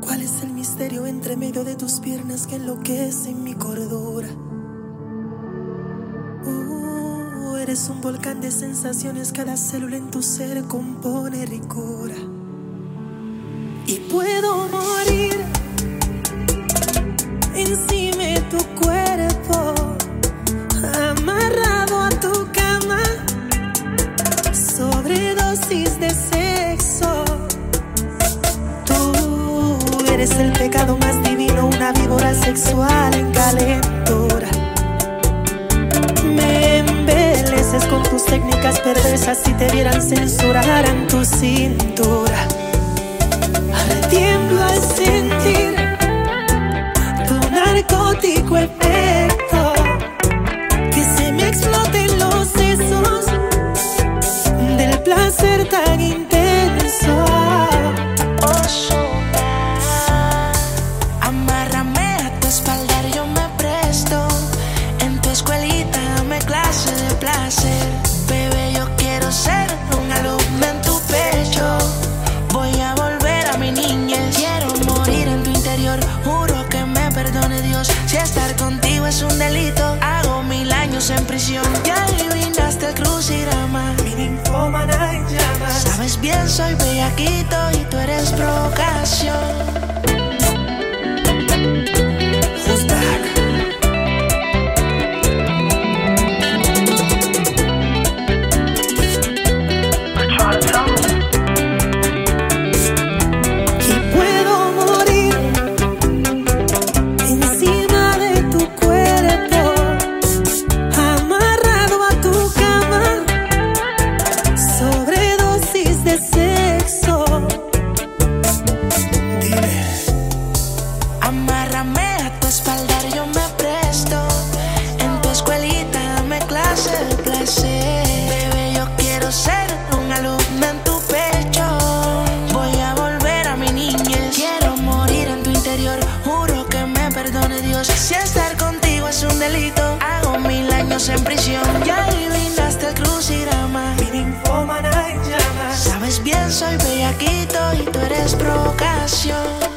¿Cuál es el misterio entre medio de tus piernas que enloquece mi cordura? Uh, eres un volcán de sensaciones, cada célula en tu ser compone ricura. Y puedo morir encima de tu cuerpo, amarrado a tu cama, sobredosis de eres el pecado más divino, una víbora sexual en calentura. Me embeleces con tus técnicas perversas, si te vieran censuraran tu cintura. Tiemblo al sentir tu narcótico efecto. Que se me exploten los sesos del placer tan intenso. Bebé, yo quiero ser un alumno en tu pecho. Voy a volver a mi niñez. Quiero morir en tu interior. Juro que me perdone Dios. Si estar contigo es un delito, hago mil años en prisión. Ya adivinaste el crucigrama. Mi en llamas. Sabes bien, soy bellaquito y tú eres provocación. Si estar contigo es un delito, hago mil años en prisión. Ya adivinaste el crucirama. Sabes bien, soy bellaquito y tú eres provocación.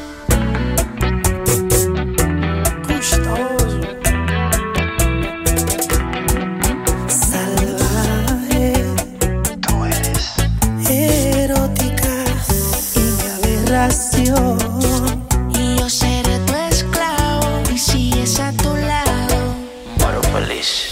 you place.